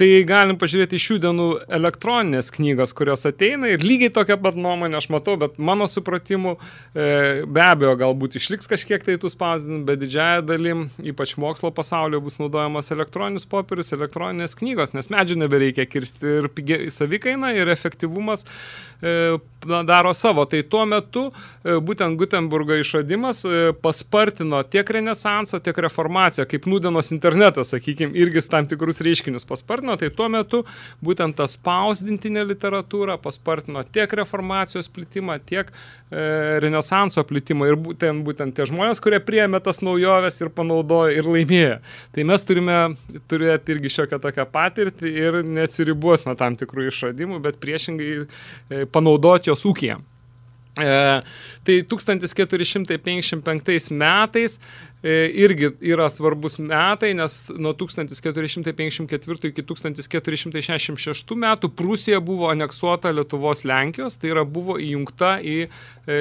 Tai galim pažiūrėti šių dienų elektroninės knygas, kurios ateina ir lygiai tokia pat nuomonė aš matau, bet mano supratimu e, be abejo galbūt išliks kažkiek tai tų spausdinimų, bet didžiaja dalim, ypač mokslo pasaulio, bus naudojamas elektroninis popierius, elektroninės knygos, nes medžių nebereikia kirsti ir pigiai savikaina ir efektyvumas e, na, daro savo. Tai tuo metu e, būtent Gutenbergo išradimas paspartino tiek renesansą, tiek reformaciją, kaip nūdienos internetas, sakykime, irgi tam tikrus reiškinius paspartino, tai tuo metu būtent ta spausdintinė literatūra paspartino tiek reformacijos plitimą, tiek e, renesanso plitimą ir būtent, būtent tie žmonės, kurie priėmė tas naujoves ir panaudojo ir laimėjo. Tai mes turime turėti irgi šiokią tokią patirtį ir neatsiribuoti nuo tam tikrų išradimų, bet priešingai e, panaudoti jos ūkiją. E, tai 1455 metais irgi yra svarbus metai, nes nuo 1454 iki 1466 metų Prūsija buvo aneksuota Lietuvos Lenkijos, tai yra buvo įjungta į e,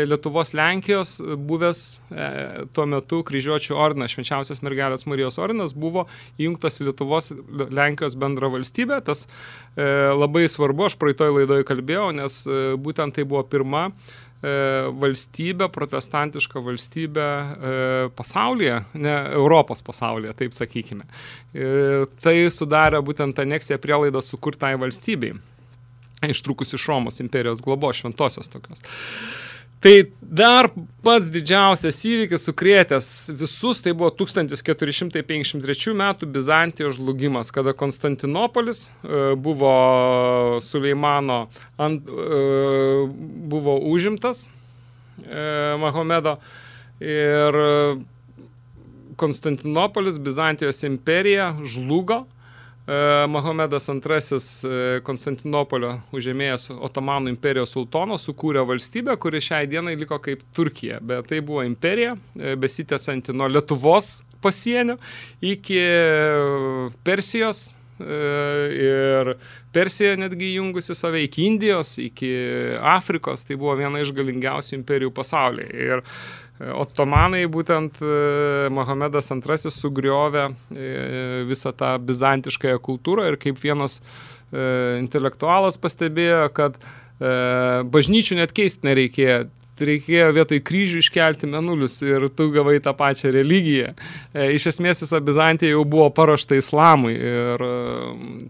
Lietuvos Lenkijos buvęs e, tuo metu kryžiuočių ordinas, švenčiausias mergelės Marijos ordinas buvo įjungtas į Lietuvos Lenkijos bendrą valstybę. Tas e, labai svarbu, aš praeitoj laidoje kalbėjau, nes e, būtent tai buvo pirma e, valstybė, protestantiška valstybė e, pasaulyje, ne Europos pasaulyje, taip sakykime. Ir tai sudarė būtent aneksiją prielaidą sukurtai valstybei, ištrukus iš Romos imperijos globos šventosios tokios. Tai dar pats didžiausias įvykis sukrėtęs visus, tai buvo 1453 metų Bizantijos žlugimas, kada Konstantinopolis e, buvo Suleimano ant, e, buvo užimtas e, Mahomedo ir Konstantinopolis, Bizantijos imperija žlugo. Mahomedas II Konstantinopolio užėmėjęs Otomanų imperijos sultono sukūrė valstybę, kuri šiai dienai liko kaip Turkija. Bet tai buvo imperija, besitęsanti nuo Lietuvos pasienio iki Persijos ir Persija netgi jungusi save iki Indijos, iki Afrikos, tai buvo viena iš galingiausių imperijų pasaulyje. Ir Otomanai būtent Mohamedas II sugriovė visą tą bizantiškąją kultūrą ir kaip vienas intelektualas pastebėjo, kad bažnyčių net keisti nereikėjo, reikėjo vietoj kryžių iškelti menulius ir tu gavai tą pačią religiją. Iš esmės visa Bizantija jau buvo paruošta islamui ir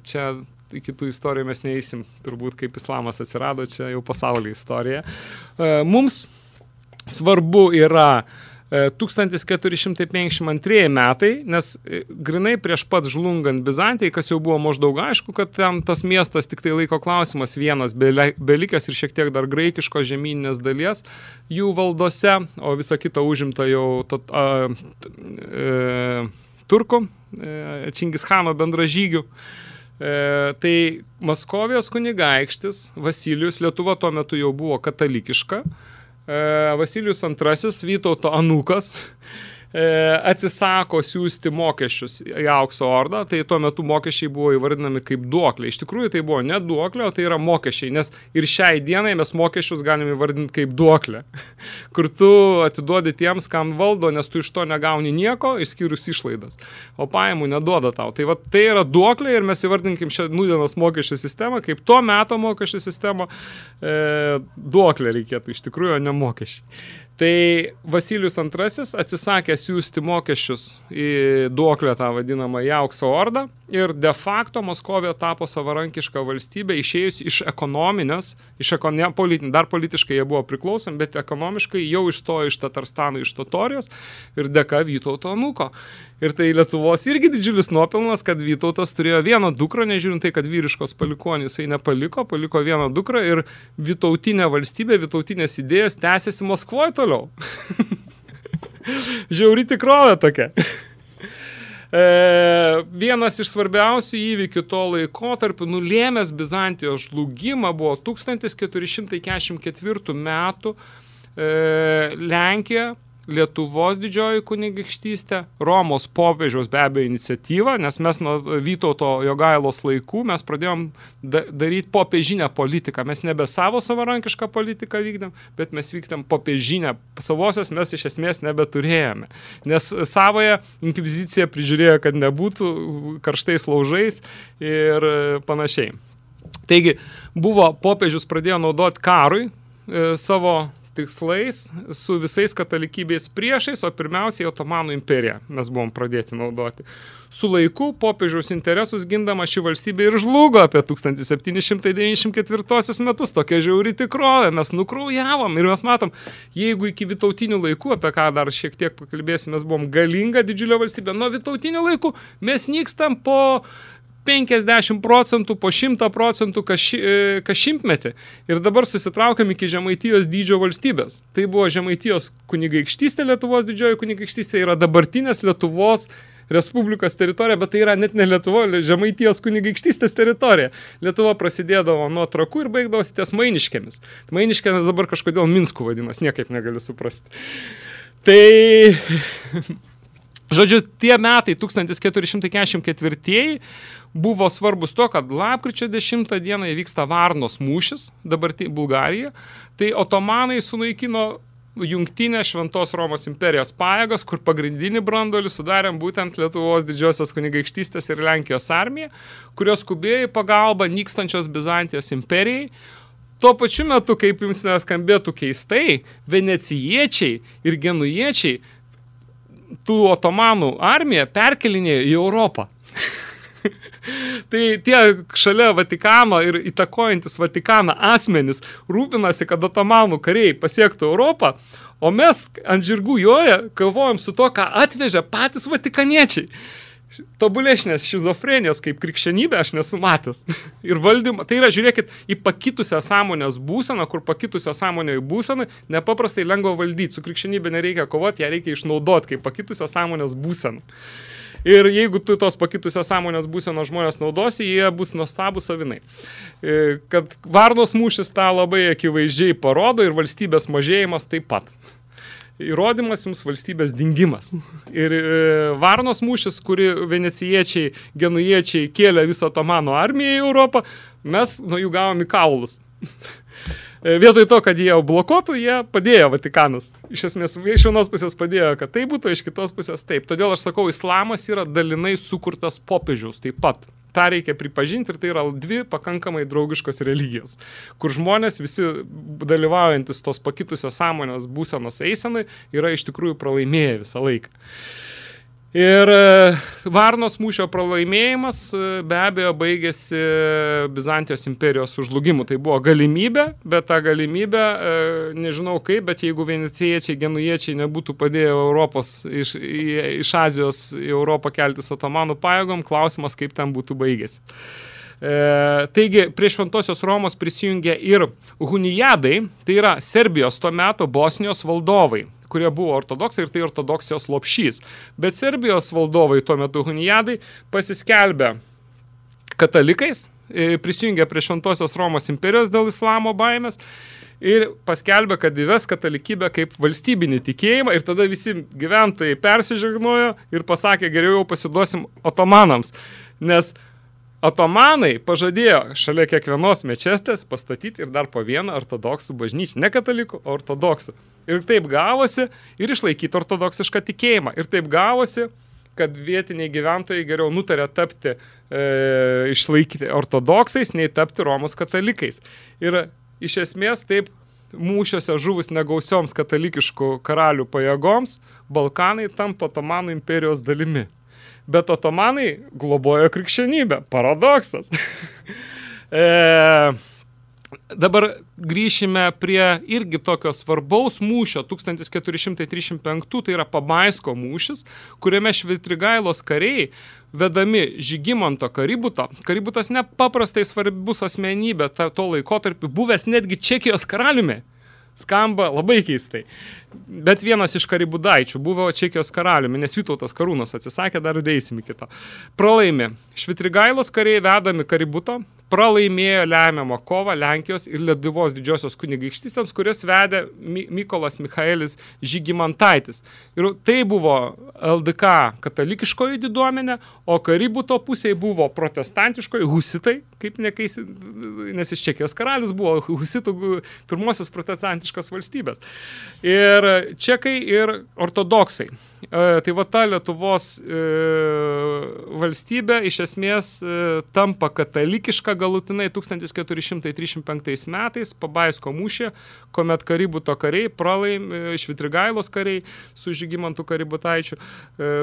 čia iki tų istorijų mes neįsim, turbūt kaip islamas atsirado, čia jau pasaulio istorija. Mums svarbu yra 1452 metai, nes grinai prieš pat žlungant Bizantijai, kas jau buvo maždaug aišku, kad ten tas miestas tik tai laiko klausimas vienas, belikęs ir šiek tiek dar graikiško žemyninės dalies jų valdose, o visa kita užimta jau to, a, e, turkų, e, Čingischano bendražygių. E, tai Maskovijos kunigaikštis Vasilijus, Lietuva tuo metu jau buvo katalikiška, Vasilijus II, Vytauto anūkas, atsisako siūsti mokesčius į aukso ordą, tai tuo metu mokesčiai buvo įvardinami kaip duokliai. Iš tikrųjų tai buvo ne duoklė, o tai yra mokesčiai, nes ir šiai dienai mes mokesčius galime įvardinti kaip duoklę, *laughs* kur tu atiduodi tiems, kam valdo, nes tu iš to negauni nieko, išskyrus išlaidas, o pajamų neduoda tau. Tai va, tai yra duoklė ir mes įvardinkim šią nūdienos mokesčių sistemą, kaip tuo meto mokesčių sistemą e, duoklė reikėtų iš tikrųjų, o ne mokesčiai. Tai Vasilijus II atsisakė siūsti mokesčius į duoklę tą vadinamą į aukso ordą ir de facto Moskovija tapo savarankišką valstybę išėjus iš ekonominės, iš ekonominės, politin, dar politiškai jie buvo priklausomi, bet ekonomiškai jau išstojo iš Tatarstano, iš Totorijos ir dėka Vytauto nuko. Ir tai Lietuvos irgi didžiulis nuopelnas, kad Vytautas turėjo vieną dukrą, nežiūrint tai, kad vyriškos palikonį jisai nepaliko, paliko vieną dukrą ir Vytautinė valstybė, Vytautinės idėjas tęsiasi Maskvoje toliau. *laughs* Žiauri tikrovė tokia. E, vienas iš svarbiausių įvykių to laiko tarp nulėmęs Bizantijos žlugimą buvo 1444 metų e, Lenkija Lietuvos didžioji kunigaikštystė, Romos popiežiaus be abejo iniciatyva, nes mes nuo Vytauto Jogailos laikų mes pradėjom da daryti popiežinę politiką. Mes nebe savo savarankišką politiką vykdėm, bet mes vykdėm popiežinę. Savosios mes iš esmės nebeturėjome. Nes savoje inkvizicija prižiūrėjo, kad nebūtų karštais laužais ir panašiai. Taigi, buvo popiežius pradėjo naudoti karui e, savo tikslais su visais katalikybės priešais, o pirmiausiai Otomanų imperija mes buvom pradėti naudoti. Su laiku popiežiaus interesus gindama ši valstybė ir žlugo apie 1794 metus. Tokia žiauri tikrovė, mes nukraujavom ir mes matom, jeigu iki vitautinių laikų, apie ką dar šiek tiek pakalbėsime, mes buvom galinga didžiulio valstybė, nuo vitautinių laikų mes nykstam po 50 procentų, po 100 procentų kas, e, kas šimtmetį. Ir dabar susitraukiam iki Žemaitijos dydžio valstybės. Tai buvo Žemaitijos kunigaikštystė, Lietuvos didžioji kunigaikštystė, yra dabartinės Lietuvos Respublikos teritorija, bet tai yra net ne Lietuvo, Žemaitijos kunigaikštystės teritorija. Lietuva prasidėdavo nuo trakų ir baigdavosi ties Mainiškėmis. Mainiškėmis dabar kažkodėl Minskų vadinas, niekaip negaliu suprasti. Tai *laughs* Žodžiu, tie metai 1444 buvo svarbus to, kad lapkričio 10 dieną įvyksta Varnos mūšis, dabar tai Bulgarija, tai otomanai sunaikino jungtinę Šventos Romos imperijos pajėgas, kur pagrindinį brandolį sudarėm būtent Lietuvos didžiosios kunigaikštystės ir Lenkijos armija, kurios skubėjo į pagalbą nykstančios Bizantijos imperijai, Tuo pačiu metu, kaip jums neskambėtų keistai, venecijiečiai ir genujiečiai tų otomanų armiją perkelinėjo į Europą. *laughs* tai tie šalia Vatikano ir įtakojantis Vatikaną asmenys rūpinasi, kad otomanų kariai pasiektų Europą, o mes ant žirgų joje kovojam su to, ką atvežė patys vatikaniečiai tobulesnės šizofrenijos kaip krikščionybė aš nesu matęs. *laughs* Ir valdymą, tai yra, žiūrėkit, į pakitusią sąmonės būseną, kur pakitusio sąmonėje būseną nepaprastai lengva valdyti. Su krikščionybė nereikia kovoti, ją reikia išnaudoti kaip pakitusio sąmonės būseną. Ir jeigu tu tos pakitusios sąmonės būsenos žmonės naudosi, jie bus nuostabus savinai. E, kad Varnos mūšis tą labai akivaizdžiai parodo ir valstybės mažėjimas taip pat įrodymas jums valstybės dingimas. Ir e, Varnos mūšis, kuri venecijiečiai, genujiečiai kėlė visą Tomano armiją į Europą, mes nuo jų gavom į kaulus. E, vietoj to, kad jie blokuotų, jie padėjo Vatikanas. Iš esmės, iš vienos pusės padėjo, kad tai būtų, iš kitos pusės taip. Todėl aš sakau, islamas yra dalinai sukurtas popiežiaus taip pat tą reikia pripažinti ir tai yra dvi pakankamai draugiškos religijos, kur žmonės visi dalyvaujantis tos pakitusios sąmonės būsenos eisenai yra iš tikrųjų pralaimėję visą laiką. Ir e, Varnos mūšio pralaimėjimas e, be abejo baigėsi Bizantijos imperijos užlugimu. Tai buvo galimybė, bet tą galimybę, e, nežinau kaip, bet jeigu venecijiečiai, genujiečiai nebūtų padėję Europos iš, iš Azijos į Europą keltis otomanų pajėgom, klausimas, kaip ten būtų baigėsi. E, taigi, prie Šventosios Romos prisijungė ir Hunijadai, tai yra Serbijos tuo metu Bosnijos valdovai kurie buvo ortodoksai ir tai ortodoksijos lopšys. Bet Serbijos valdovai tuo metu Hunijadai pasiskelbė katalikais, e, prisijungė prie Šventosios Romos imperijos dėl islamo baimės ir paskelbė, kad įves katalikybę kaip valstybinį tikėjimą ir tada visi gyventojai persižegnojo ir pasakė, geriau jau pasiduosim otomanams, nes Otomanai pažadėjo šalia kiekvienos mečestės pastatyti ir dar po vieną ortodoksų bažnyčią. Ne katalikų, o ortodoksų. Ir taip gavosi ir išlaikyti ortodoksišką tikėjimą. Ir taip gavosi, kad vietiniai gyventojai geriau nutarė tapti, e, išlaikyti ortodoksais, nei tapti Romos katalikais. Ir iš esmės taip mūšiuose žuvus negausioms katalikiškų karalių pajėgoms, Balkanai tampa Otomanų imperijos dalimi bet otomanai globojo krikščionybę. Paradoksas. *laughs* e, Dabar grįšime prie irgi tokio svarbaus mūšio 1435, tai yra Pabaisko mūšis, kuriame Švitrigailos kariai vedami Žygimanto Kaributo. Kaributas nepaprastai svarbus asmenybė ta, to laikotarpį, buvęs netgi Čekijos karaliumi Skamba labai keistai. Bet vienas iš karibudaičių buvo Čekijos karaliumi, nes Vytautas Karūnas atsisakė, dar dėsim į kitą. Pralaimė. Švitrigailos kariai vedami kaributo, pralaimėjo lemiamą kovą Lenkijos ir Lietuvos didžiosios kunigaikštystėms, kurias vedė Mi Mykolas Michaelis Žygimantaitis. Ir tai buvo LDK katalikiškoji diduomenė, o kaributo pusėje buvo protestantiškoji husitai, kaip nekais, nes iš Čekijos karalius buvo husitų pirmosios protestantiškos valstybės. Ir čekai ir ortodoksai. E, tai va ta Lietuvos e, valstybė iš esmės e, tampa katalikiška galutinai 1435 metais Pabaisko mūšė, kuomet Kaributo kariai pralaim iš Vitrigailos kariai su Žygimantu Kaributaičiu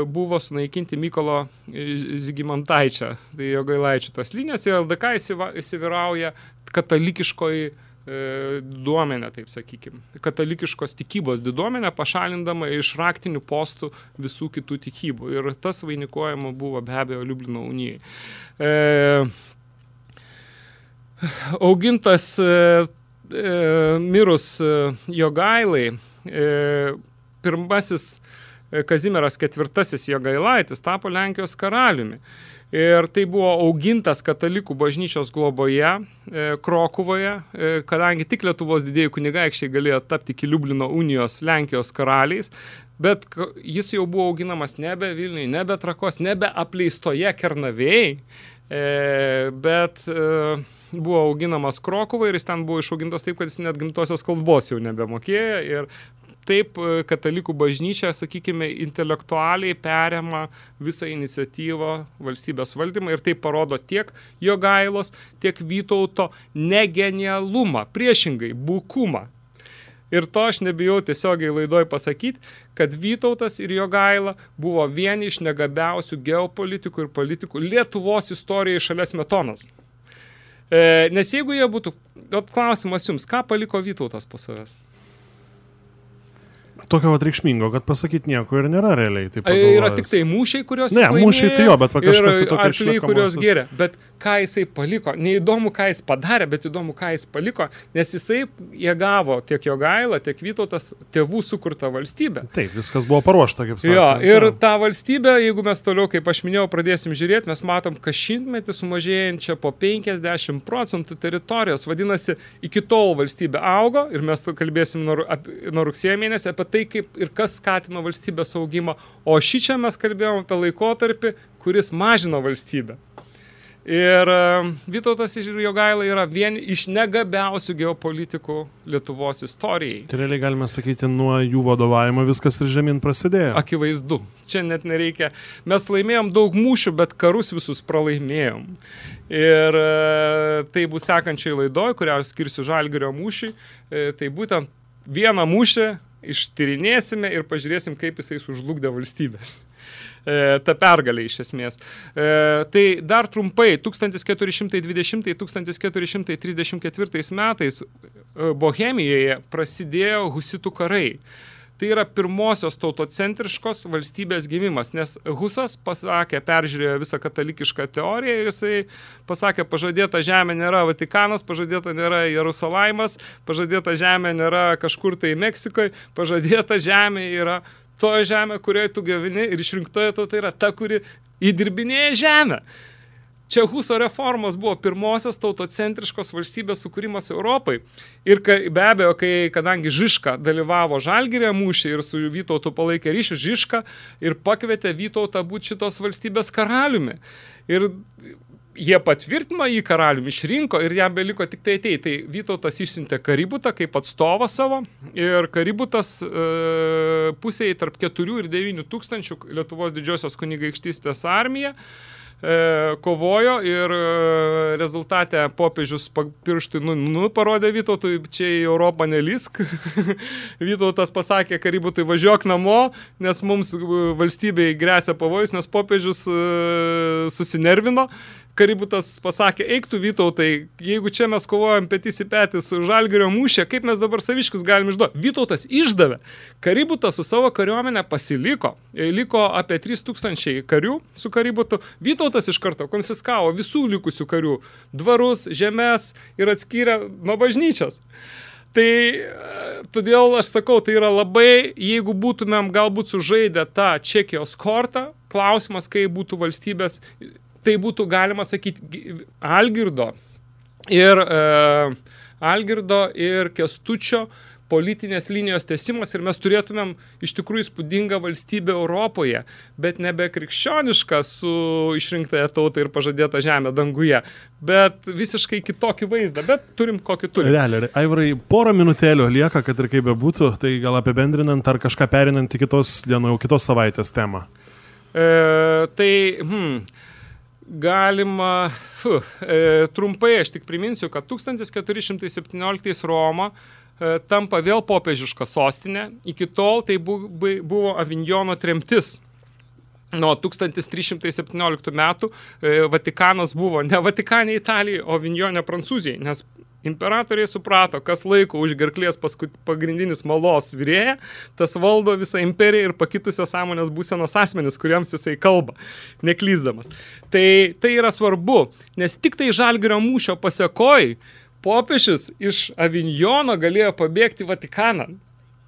buvo sunaikinti Mykolo Zygimantaičio, tai jo gailaičių tos linijos. Ir LDK įsivyrauja katalikiškoji duomenę, taip sakykime, katalikiškos tikybos diduomenę, pašalindama iš raktinių postų visų kitų tikybų. Ir tas vainikuojama buvo be abejo Liublino unijai. E, augintas e, e, mirus e, Jogailai, e, pirmasis e, Kazimieras IV Jogailaitis tapo Lenkijos karaliumi. Ir tai buvo augintas katalikų bažnyčios globoje, e, Krokuvoje, e, kadangi tik Lietuvos didėjų kunigaikščiai galėjo tapti iki Liublino unijos Lenkijos karaliais, bet jis jau buvo auginamas nebe Vilniui, nebe Trakos, nebe apleistoje Kernavėjai, e, bet buvo auginamas Krokuvai ir jis ten buvo išaugintas taip, kad jis net gimtosios kalbos jau nebemokėjo ir taip e, katalikų bažnyčia, sakykime, intelektualiai perima visą iniciatyvą valstybės valdymą ir tai parodo tiek Jogailos, tiek Vytauto negenialumą, priešingai, būkumą. Ir to aš nebijau tiesiogiai laidoj pasakyti, kad Vytautas ir Jogaila buvo vieni iš negabiausių geopolitikų ir politikų Lietuvos istorijoje šalia Smetonas. E, nes jeigu jie būtų, klausimas jums, ką paliko Vytautas po savęs? Tokio vat reikšmingo, kad pasakyti nieko ir nėra realiai. Taip Yra tik tai mūšiai, kuriuos Ne, mūšiai tai jo, bet va kažkas ir tokio arkliai, kuriuos geria. Bet ką jisai paliko? Neįdomu, ką jis padarė, bet įdomu, ką jis paliko, nes jisai jie gavo tiek jo gailą, tiek Vytautas tėvų sukurtą valstybę. Taip, viskas buvo paruošta, kaip sakė. Jo, ir tą valstybę, jeigu mes toliau, kaip aš minėjau, pradėsim žiūrėti, mes matom, kas šimtmetį sumažėjančią po 50 procentų teritorijos. Vadinasi, iki tol valstybė augo ir mes kalbėsim nuo, nuo rugsėjo mėnesio apie tai, kaip ir kas skatino valstybės augimą. O šį čia mes kalbėjome apie laikotarpį, kuris mažino valstybę. Ir Vytautas ir Jogaila yra vieni iš negabiausių geopolitikų Lietuvos istorijai. Tai realiai galime sakyti, nuo jų vadovavimo viskas ir žemyn prasidėjo. Akivaizdu. Čia net nereikia. Mes laimėjom daug mūšių, bet karus visus pralaimėjom. Ir e, tai bus sekančiai laidoj, kurią skirsiu Žalgirio mūšį. E, tai būtent vieną mūšį ištyrinėsime ir pažiūrėsim, kaip jisai sužlugdė valstybę. E, ta pergalė iš esmės. E, tai dar trumpai, 1420-1434 metais e, Bohemijoje prasidėjo husitų karai. Tai yra pirmosios tautocentriškos valstybės gimimas, nes Husas pasakė, peržiūrėjo visą katalikišką teoriją ir jisai pasakė, pažadėta žemė nėra Vatikanas, pažadėta nėra Jerusalaimas, pažadėta žemė nėra kažkur tai Meksikoje, pažadėta žemė yra toje žemė, kurioje tu gyveni ir išrinktoje tauta yra ta, kuri įdirbinėja žemę. Čia Huso reformos buvo pirmosios tautocentriškos valstybės sukūrimas Europai. Ir be abejo, kai, kadangi Žiška dalyvavo Žalgirė mūšį ir su Vytautu palaikė ryšių Žiška ir pakvietė Vytautą būti šitos valstybės karaliumi. Ir jie patvirtino jį karaliumi, išrinko ir jam beliko tik tai ateiti. Tai Vytautas išsiuntė Kaributą kaip atstovą savo ir Kaributas e, pusėje tarp 4 ir 9 tūkstančių Lietuvos didžiosios kunigaikštystės armija e, kovojo ir e, rezultate popiežius pirštui nu, nu, parodė Vytautui, čia į Europą nelisk. *laughs* Vytautas pasakė Kaributui važiuok namo, nes mums e, valstybei grėsia pavojus, nes popiežius e, susinervino. Kaributas pasakė, eik tu Vytautai, jeigu čia mes kovojam petys į petį su Žalgirio mūšė, kaip mes dabar saviškius galim išduoti? Vytautas išdavė. Kaributas su savo kariuomenė pasiliko. E, Liko apie 3000 karių su Kaributu. Vytautas iš karto konfiskavo visų likusių karių dvarus, žemės ir atskyrė nuo bažnyčios. Tai e, todėl aš sakau, tai yra labai, jeigu būtumėm galbūt sužaidę tą Čekijos kortą, klausimas, kaip būtų valstybės, tai būtų galima sakyti gi- Algirdo ir e, Algirdo ir Kestučio politinės linijos tesimas ir mes turėtumėm iš tikrųjų įspūdingą valstybę Europoje, bet nebe krikščionišką su išrinktąją tautą ir pažadėtą žemę danguje, bet visiškai kitokį vaizdą, bet turim kokį turim. Realiai, Aivarai, porą minutėlių lieka, kad ir kaip bebūtų, tai gal apibendrinant ar kažką perinant į kitos dienų, kitos savaitės temą. E, tai, hmm, galima, fu, e, trumpai aš tik priminsiu, kad 1417 Roma e, tampa vėl popiežiška sostinė, iki tol tai bu, bu, buvo Avignono tremtis. Nuo 1317 metų e, Vatikanas buvo ne Vatikanė Italijai, o Avignone Prancūzijai, nes imperatoriai suprato, kas laiko už gerklės pagrindinis malos vyrėja, tas valdo visą imperiją ir pakitusios sąmonės būsenos asmenis, kuriems jisai kalba, neklyzdamas. Tai, tai yra svarbu, nes tik tai žalgirio mūšio pasiekoj popiežius iš Avignono galėjo pabėgti Vatikaną.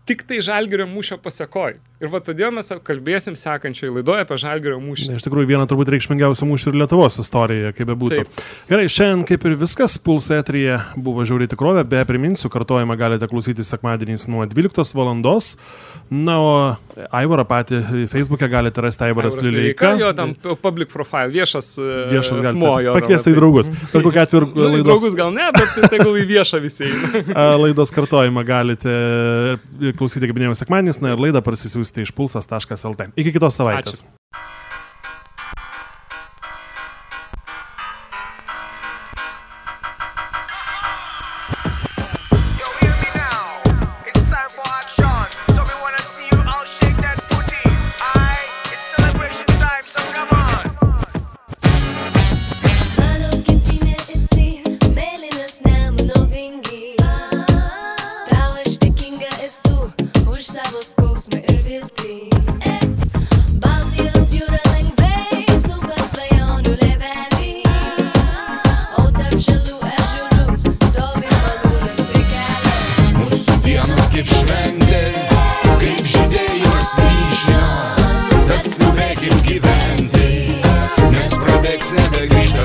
Tik tai žalgirio mūšio pasiekoj. Ir va todėl mes kalbėsim sekančioje laidoje apie žalgirio mūšį. Iš tikrųjų, viena turbūt reikšmingiausių mūšių ir Lietuvos istorijoje, kaip bebūtų. Taip. Gerai, šiandien kaip ir viskas, Puls etrija buvo žiauriai tikrovė, be priminsiu, kartojimą galite klausyti sekmadieniais nuo 12 val. Na, o Aivarą patį Facebook'e galite rasti Aivaras Aivaras Lileika. Jo, tam public profile, viešas, e, Viešas galite. Pakviesti į tai- draugus. Bet kokia atveju Nu, laidos, draugus gal ne, bet tegul į viešą visi *laughs* laidos kartojimą galite klausyti, kaip minėjau, sekmadieniais, na ir laidą parsisiųsti iš pulsas.lt. Iki kitos savaitės. Ačiū.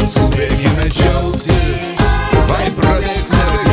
Jums, kubīgi nečaukties, vai pradēks nebeigties.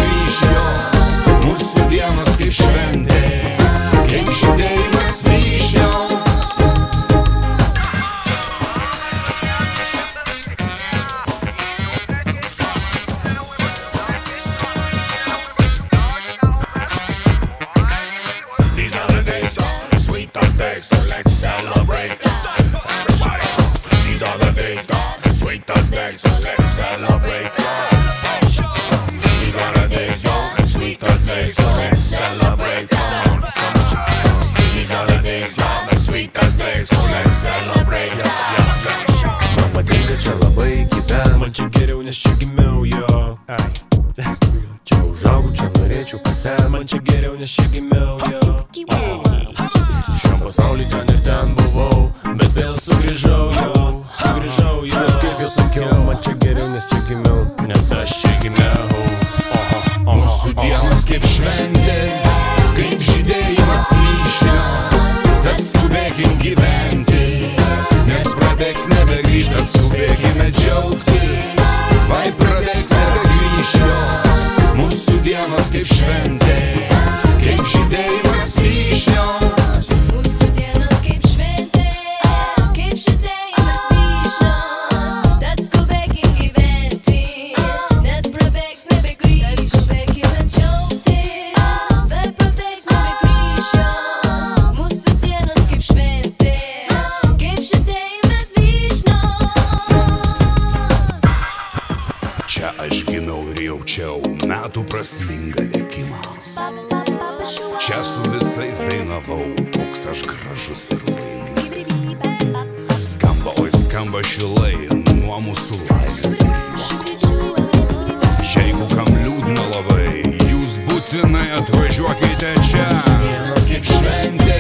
Aš gimiau ir jaučiau metų prasmingą likimą. Čia su visais dainavau, koks aš gražus ir laimingas. Skamba, oi skamba šilai nuo mūsų laimės. Jeigu kam liūdna labai, jūs būtinai atvažiuokite čia. Kaip šventė,